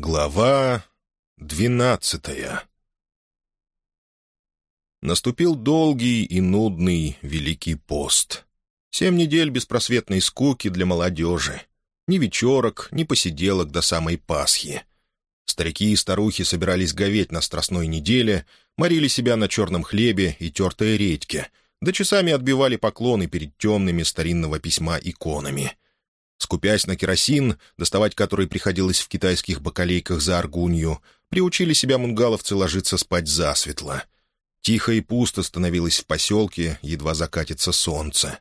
Глава двенадцатая Наступил долгий и нудный Великий пост. Семь недель беспросветной скуки для молодежи. Ни вечерок, ни посиделок до самой Пасхи. Старики и старухи собирались говеть на Страстной неделе, морили себя на черном хлебе и тертой редьке, да часами отбивали поклоны перед темными старинного письма иконами — Скупясь на керосин, доставать который приходилось в китайских бакалейках за аргунью, приучили себя мунгаловцы ложиться спать засветло. Тихо и пусто становилось в поселке, едва закатится солнце.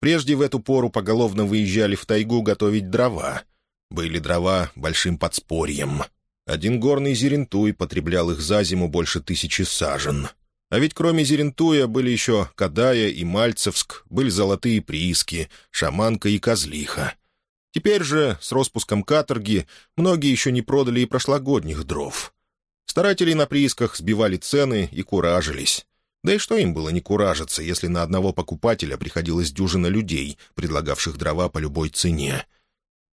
Прежде в эту пору поголовно выезжали в тайгу готовить дрова. Были дрова большим подспорьем. Один горный зерентуй потреблял их за зиму больше тысячи сажен. А ведь кроме Зерентуя были еще Кадая и Мальцевск, были золотые прииски, Шаманка и Козлиха. Теперь же, с распуском каторги, многие еще не продали и прошлогодних дров. Старатели на приисках сбивали цены и куражились. Да и что им было не куражиться, если на одного покупателя приходилось дюжина людей, предлагавших дрова по любой цене?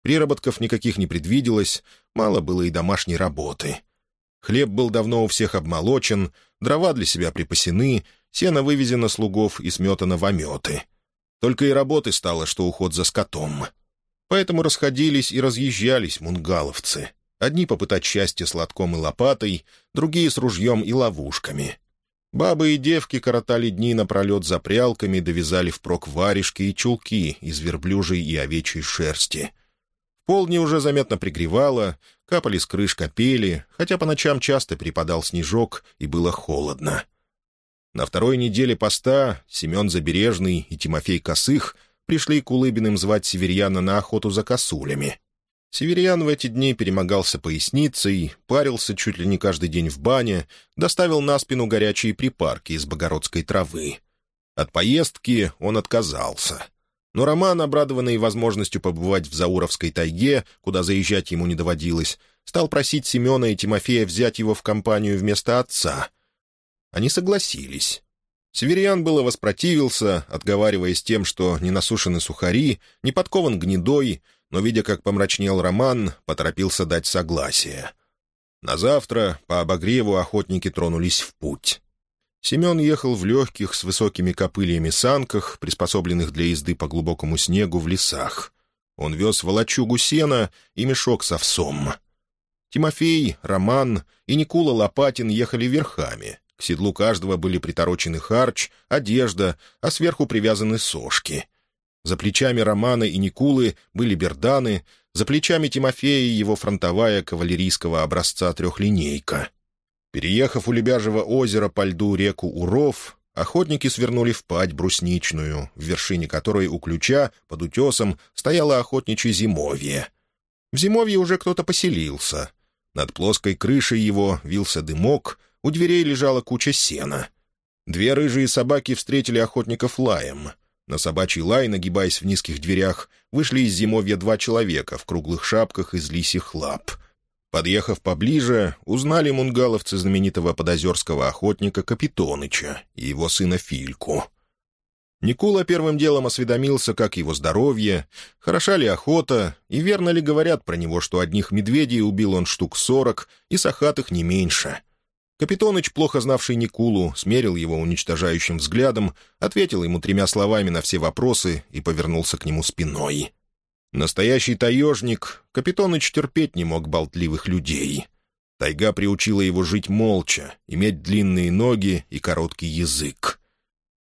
Приработков никаких не предвиделось, мало было и домашней работы. Хлеб был давно у всех обмолочен, дрова для себя припасены, сено вывезено слугов и сметано в ометы. Только и работы стало, что уход за скотом — Поэтому расходились и разъезжались мунгаловцы. Одни попытать счастье с и лопатой, другие с ружьем и ловушками. Бабы и девки коротали дни напролет за прялками, довязали впрок варежки и чулки из верблюжьей и овечьей шерсти. В полдне уже заметно пригревало, капали с крыш капели, хотя по ночам часто припадал снежок, и было холодно. На второй неделе поста Семен Забережный и Тимофей Косых — пришли к Улыбиным звать Северьяна на охоту за косулями. Северьян в эти дни перемогался поясницей, парился чуть ли не каждый день в бане, доставил на спину горячие припарки из богородской травы. От поездки он отказался. Но Роман, обрадованный возможностью побывать в Зауровской тайге, куда заезжать ему не доводилось, стал просить Семена и Тимофея взять его в компанию вместо отца. Они согласились. Северян было воспротивился, отговариваясь тем, что не насушены сухари, не подкован гнедой, но, видя, как помрачнел Роман, поторопился дать согласие. На завтра по обогреву охотники тронулись в путь. Семен ехал в легких, с высокими копыльями санках, приспособленных для езды по глубокому снегу в лесах. Он вез волочугу сена и мешок с овсом. Тимофей, Роман и Никула Лопатин ехали верхами, к седлу каждого были приторочены харч, одежда, а сверху привязаны сошки. За плечами Романа и Никулы были берданы, за плечами Тимофея его фронтовая кавалерийского образца трехлинейка. Переехав у Лебяжьего озера по льду реку Уров, охотники свернули в пать брусничную, в вершине которой у ключа, под утесом, стояло охотничье зимовье. В зимовье уже кто-то поселился. Над плоской крышей его вился дымок — у дверей лежала куча сена. Две рыжие собаки встретили охотников лаем. На собачий лай, нагибаясь в низких дверях, вышли из зимовья два человека в круглых шапках из лисих лап. Подъехав поближе, узнали мунгаловцы знаменитого подозерского охотника Капитоныча и его сына Фильку. Никула первым делом осведомился, как его здоровье, хороша ли охота, и верно ли говорят про него, что одних медведей убил он штук сорок, и сахатых не меньше — Капитоныч, плохо знавший Никулу, смерил его уничтожающим взглядом, ответил ему тремя словами на все вопросы и повернулся к нему спиной. Настоящий таежник, Капитоныч терпеть не мог болтливых людей. Тайга приучила его жить молча, иметь длинные ноги и короткий язык.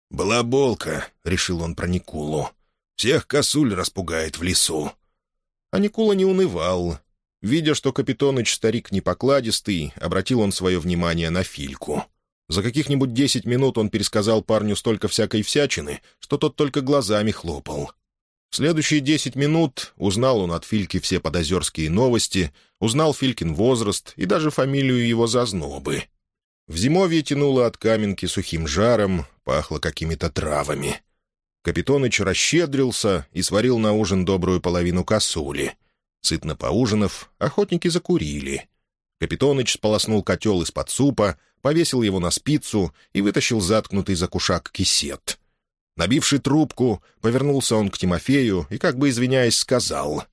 «Балаболка», — решил он про Никулу. «Всех косуль распугает в лесу». А Никула не унывал, Видя, что Капитоныч старик непокладистый, обратил он свое внимание на Фильку. За каких-нибудь десять минут он пересказал парню столько всякой всячины, что тот только глазами хлопал. В следующие десять минут узнал он от Фильки все подозерские новости, узнал Филькин возраст и даже фамилию его зазнобы. В зимовье тянуло от каменки сухим жаром, пахло какими-то травами. Капитоныч расщедрился и сварил на ужин добрую половину косули — Сытно поужинав, охотники закурили. Капитоныч сполоснул котел из-под супа, повесил его на спицу и вытащил заткнутый за кушак кисет. Набивший трубку, повернулся он к Тимофею и, как бы извиняясь, сказал.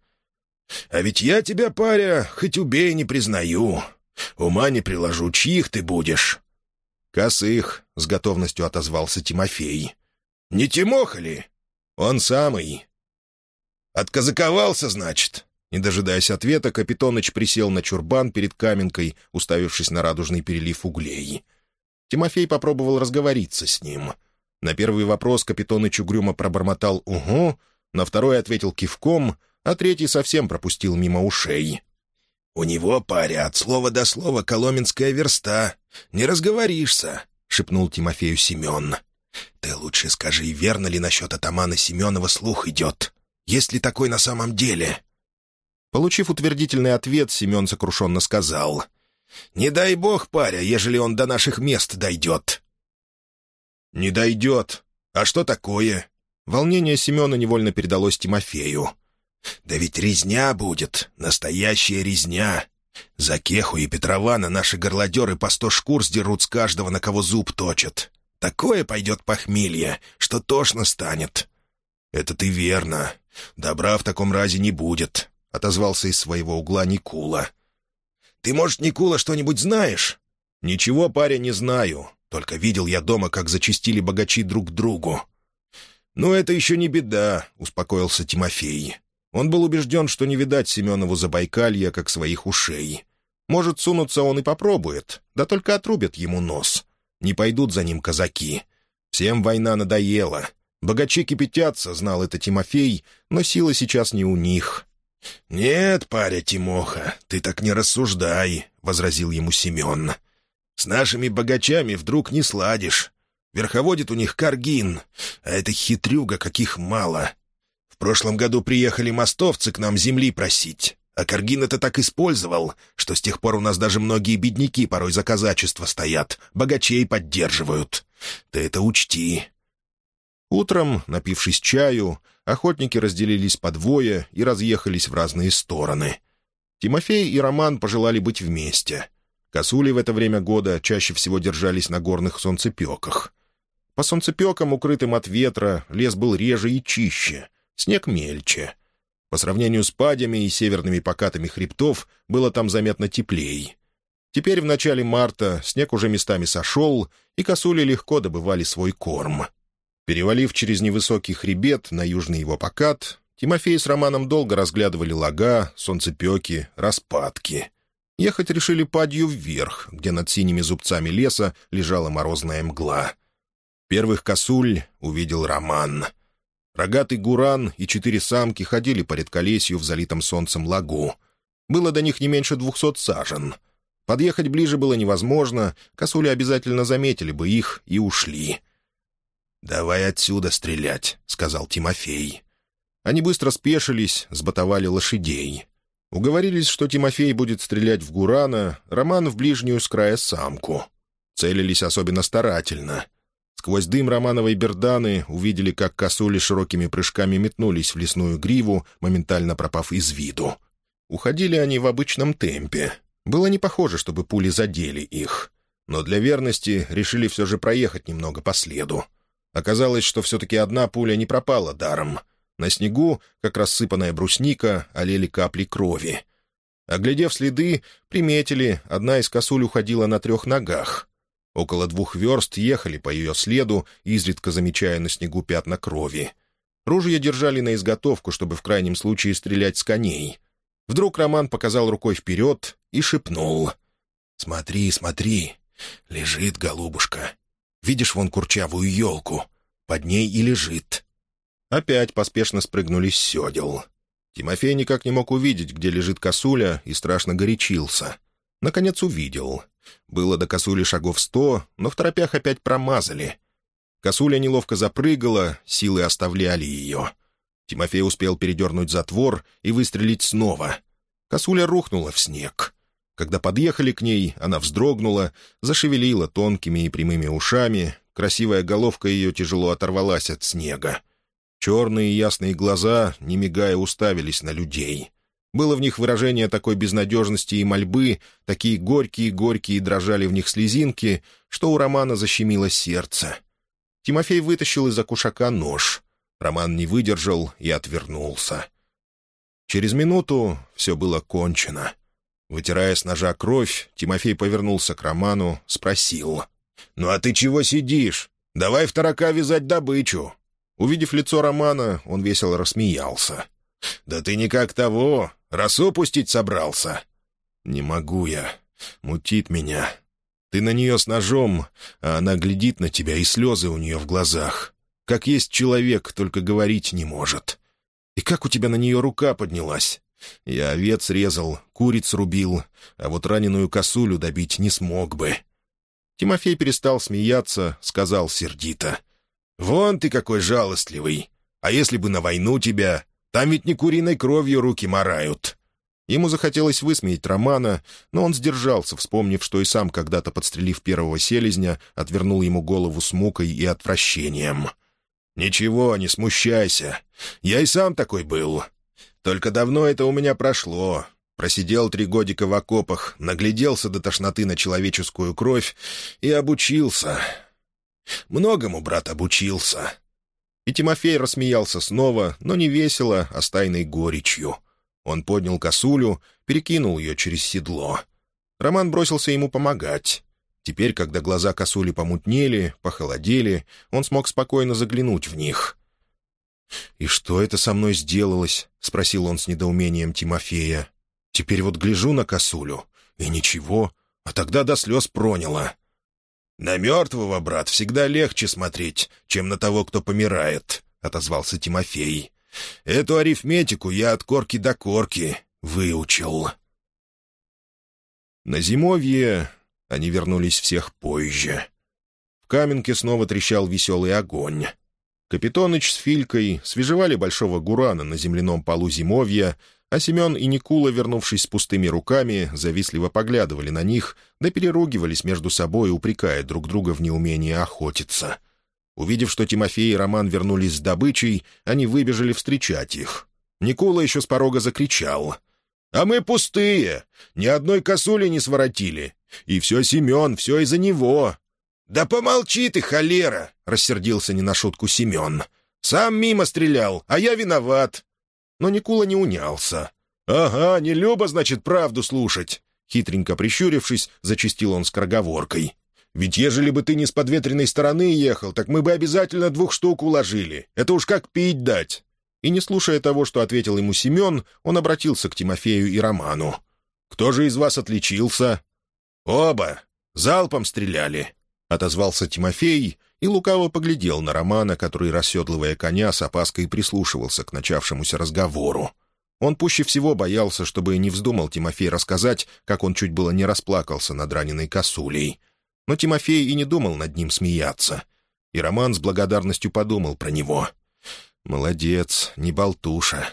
А ведь я тебя, паря, хоть убей, не признаю. Ума не приложу, чьих ты будешь?» «Косых», — с готовностью отозвался Тимофей. «Не Тимоха ли?» «Он самый». «Отказаковался, значит?» Не дожидаясь ответа, Капитоныч присел на чурбан перед каменкой, уставившись на радужный перелив углей. Тимофей попробовал разговориться с ним. На первый вопрос Капитоныч угрюмо пробормотал «Угу», на второй ответил кивком, а третий совсем пропустил мимо ушей. «У него, паря, от слова до слова коломенская верста. Не разговоришься», — шепнул Тимофею Семен. «Ты лучше скажи, верно ли насчет атамана Семенова слух идет? Есть ли такой на самом деле?» Получив утвердительный ответ, Семен сокрушенно сказал. «Не дай бог, паря, ежели он до наших мест дойдет». «Не дойдет. А что такое?» Волнение Семена невольно передалось Тимофею. «Да ведь резня будет, настоящая резня. За Кеху и Петрована наши горлодеры по сто шкур сдерут с каждого, на кого зуб точат. Такое пойдет похмелье, что тошно станет». «Это ты верно. Добра в таком разе не будет отозвался из своего угла Никула. «Ты, может, Никула, что-нибудь знаешь?» «Ничего, паря, не знаю. Только видел я дома, как зачистили богачи друг другу». «Ну, это еще не беда», — успокоился Тимофей. Он был убежден, что не видать Семенову Забайкалья, как своих ушей. Может, сунуться он и попробует, да только отрубят ему нос. Не пойдут за ним казаки. Всем война надоела. Богачи кипятятся, знал это Тимофей, но сила сейчас не у них. «Нет, паря Тимоха, ты так не рассуждай», — возразил ему Семен. «С нашими богачами вдруг не сладишь. Верховодит у них Каргин, а это хитрюга, каких мало. В прошлом году приехали мостовцы к нам земли просить, а Каргин это так использовал, что с тех пор у нас даже многие бедняки порой за казачество стоят, богачей поддерживают. Ты это учти». Утром, напившись чаю, охотники разделились по двое и разъехались в разные стороны. Тимофей и Роман пожелали быть вместе. Косули в это время года чаще всего держались на горных солнцепеках. По солнцепекам, укрытым от ветра, лес был реже и чище, снег мельче. По сравнению с падями и северными покатами хребтов было там заметно теплей. Теперь в начале марта снег уже местами сошел, и косули легко добывали свой корм. Перевалив через невысокий хребет на южный его покат, Тимофей с Романом долго разглядывали лага, солнцепеки, распадки. Ехать решили падью вверх, где над синими зубцами леса лежала морозная мгла. Первых косуль увидел Роман. Рогатый гуран и четыре самки ходили по редколесью в залитом солнцем лагу. Было до них не меньше двухсот сажен. Подъехать ближе было невозможно, косули обязательно заметили бы их и ушли — «Давай отсюда стрелять», — сказал Тимофей. Они быстро спешились, сботовали лошадей. Уговорились, что Тимофей будет стрелять в Гурана, Роман в ближнюю с края самку. Целились особенно старательно. Сквозь дым романовой берданы увидели, как косули широкими прыжками метнулись в лесную гриву, моментально пропав из виду. Уходили они в обычном темпе. Было не похоже, чтобы пули задели их. Но для верности решили все же проехать немного по следу. Оказалось, что все-таки одна пуля не пропала даром. На снегу, как рассыпанная брусника, олели капли крови. Оглядев следы, приметили, одна из косуль уходила на трех ногах. Около двух верст ехали по ее следу, изредка замечая на снегу пятна крови. Ружья держали на изготовку, чтобы в крайнем случае стрелять с коней. Вдруг Роман показал рукой вперед и шепнул. «Смотри, смотри, лежит голубушка. Видишь вон курчавую елку? Под ней и лежит». Опять поспешно спрыгнули с седел. Тимофей никак не мог увидеть, где лежит косуля, и страшно горячился. Наконец увидел. Было до косули шагов сто, но в торопях опять промазали. Косуля неловко запрыгала, силы оставляли ее. Тимофей успел передернуть затвор и выстрелить снова. Косуля рухнула в снег. Когда подъехали к ней, она вздрогнула, зашевелила тонкими и прямыми ушами, красивая головка ее тяжело оторвалась от снега. Черные ясные глаза, не мигая, уставились на людей. Было в них выражение такой безнадежности и мольбы, такие горькие-горькие дрожали в них слезинки, что у Романа защемило сердце. Тимофей вытащил из-за кушака нож. Роман не выдержал и отвернулся. Через минуту все было кончено. Вытирая с ножа кровь, Тимофей повернулся к Роману, спросил. «Ну а ты чего сидишь? Давай в тарака вязать добычу». Увидев лицо Романа, он весело рассмеялся. «Да ты никак того, росу пустить собрался». «Не могу я. Мутит меня. Ты на нее с ножом, а она глядит на тебя, и слезы у нее в глазах. Как есть человек, только говорить не может. И как у тебя на нее рука поднялась? Я овец резал, куриц рубил, а вот раненую косулю добить не смог бы». Тимофей перестал смеяться, сказал сердито. «Вон ты какой жалостливый! А если бы на войну тебя? Там ведь не куриной кровью руки морают!» Ему захотелось высмеять Романа, но он сдержался, вспомнив, что и сам, когда-то подстрелив первого селезня, отвернул ему голову с мукой и отвращением. «Ничего, не смущайся. Я и сам такой был. Только давно это у меня прошло. Просидел три годика в окопах, нагляделся до тошноты на человеческую кровь и обучился. Многому, брат, обучился». И Тимофей рассмеялся снова, но не весело, а с тайной горечью. Он поднял косулю, перекинул ее через седло. Роман бросился ему помогать. Теперь, когда глаза косули помутнели, похолодели, он смог спокойно заглянуть в них. «И что это со мной сделалось?» — спросил он с недоумением Тимофея. «Теперь вот гляжу на косулю, и ничего, а тогда до слез проняло». «На мертвого, брат, всегда легче смотреть, чем на того, кто помирает», — отозвался Тимофей. «Эту арифметику я от корки до корки выучил». На зимовье они вернулись всех позже. В каменке снова трещал веселый огонь. Капитоныч с Филькой свежевали большого гурана на земляном полу зимовья, а Семен и Никула, вернувшись с пустыми руками, завистливо поглядывали на них, да переругивались между собой, упрекая друг друга в неумении охотиться. Увидев, что Тимофей и Роман вернулись с добычей, они выбежали встречать их. Никула еще с порога закричал. «А мы пустые! Ни одной косули не своротили! И все Семен, все из-за него!» «Да помолчи ты, холера!» — рассердился не на шутку Семен. «Сам мимо стрелял, а я виноват!» Но Никула не унялся. «Ага, не любо, значит, правду слушать!» Хитренько прищурившись, зачистил он скороговоркой. «Ведь ежели бы ты не с подветренной стороны ехал, так мы бы обязательно двух штук уложили. Это уж как пить дать!» И не слушая того, что ответил ему Семен, он обратился к Тимофею и Роману. «Кто же из вас отличился?» «Оба! Залпом стреляли!» — отозвался Тимофей и лукаво поглядел на Романа, который, расседлывая коня, с опаской прислушивался к начавшемуся разговору. Он пуще всего боялся, чтобы не вздумал Тимофей рассказать, как он чуть было не расплакался над раненой косулей. Но Тимофей и не думал над ним смеяться. И Роман с благодарностью подумал про него. «Молодец, не болтуша.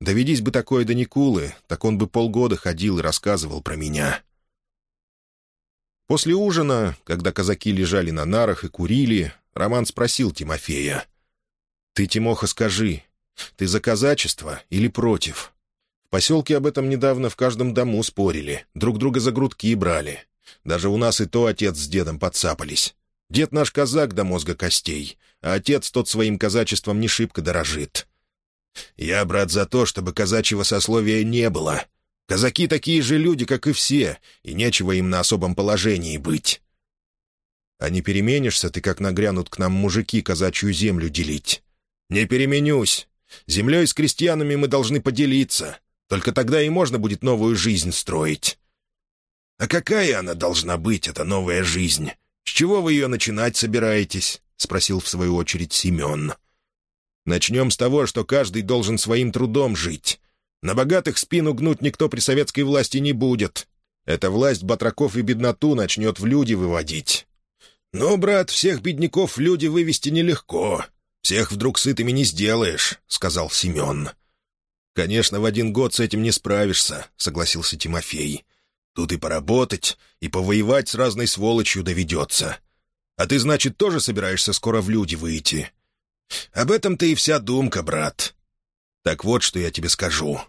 Доведись бы такое до Никулы, так он бы полгода ходил и рассказывал про меня». После ужина, когда казаки лежали на нарах и курили, Роман спросил Тимофея. «Ты, Тимоха, скажи, ты за казачество или против?» В поселке об этом недавно в каждом дому спорили, друг друга за грудки брали. Даже у нас и то отец с дедом подцапались. Дед наш казак до мозга костей, а отец тот своим казачеством не шибко дорожит. «Я, брат, за то, чтобы казачьего сословия не было», Казаки такие же люди, как и все, и нечего им на особом положении быть. А не переменишься ты, как нагрянут к нам мужики казачью землю делить. Не переменюсь. Землей с крестьянами мы должны поделиться. Только тогда и можно будет новую жизнь строить. А какая она должна быть, эта новая жизнь? С чего вы ее начинать собираетесь? — спросил в свою очередь Семен. «Начнем с того, что каждый должен своим трудом жить. На богатых спину гнуть никто при советской власти не будет. Эта власть батраков и бедноту начнет в люди выводить. «Ну, брат, всех бедняков в люди вывести нелегко. Всех вдруг сытыми не сделаешь», — сказал Семен. «Конечно, в один год с этим не справишься», — согласился Тимофей. «Тут и поработать, и повоевать с разной сволочью доведется. А ты, значит, тоже собираешься скоро в люди выйти?» «Об этом-то и вся думка, брат. Так вот, что я тебе скажу.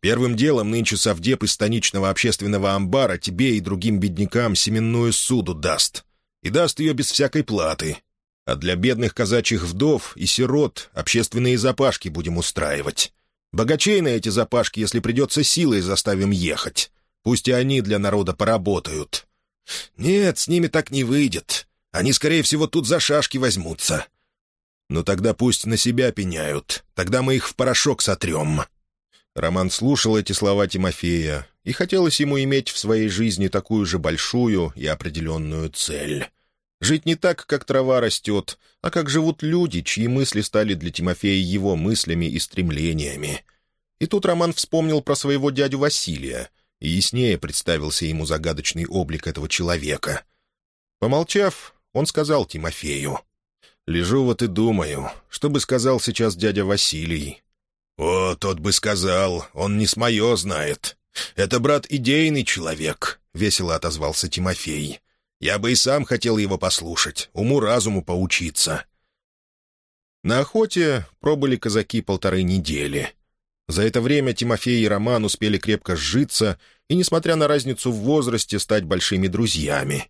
Первым делом нынче совдеп из станичного общественного амбара тебе и другим беднякам семенную суду даст. И даст ее без всякой платы. А для бедных казачьих вдов и сирот общественные запашки будем устраивать. Богачей на эти запашки, если придется силой, заставим ехать. Пусть и они для народа поработают. Нет, с ними так не выйдет. Они, скорее всего, тут за шашки возьмутся. Ну тогда пусть на себя пеняют. Тогда мы их в порошок сотрем». Роман слушал эти слова Тимофея, и хотелось ему иметь в своей жизни такую же большую и определенную цель. Жить не так, как трава растет, а как живут люди, чьи мысли стали для Тимофея его мыслями и стремлениями. И тут Роман вспомнил про своего дядю Василия, и яснее представился ему загадочный облик этого человека. Помолчав, он сказал Тимофею, «Лежу вот и думаю, что бы сказал сейчас дядя Василий». «О, тот бы сказал, он не с мое знает. Это, брат, идейный человек», — весело отозвался Тимофей. «Я бы и сам хотел его послушать, уму-разуму поучиться». На охоте пробыли казаки полторы недели. За это время Тимофей и Роман успели крепко сжиться и, несмотря на разницу в возрасте, стать большими друзьями.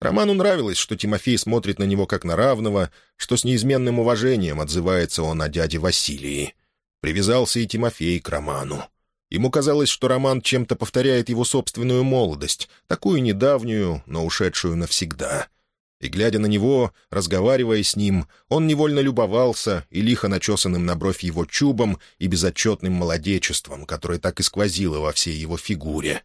Роману нравилось, что Тимофей смотрит на него как на равного, что с неизменным уважением отзывается он о дяде Василии. Привязался и Тимофей к Роману. Ему казалось, что Роман чем-то повторяет его собственную молодость, такую недавнюю, но ушедшую навсегда — и, глядя на него, разговаривая с ним, он невольно любовался и лихо начесанным на бровь его чубом и безотчетным молодечеством, которое так и сквозило во всей его фигуре.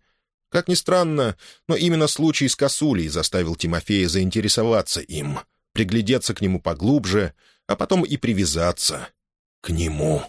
Как ни странно, но именно случай с косулей заставил Тимофея заинтересоваться им, приглядеться к нему поглубже, а потом и привязаться к нему.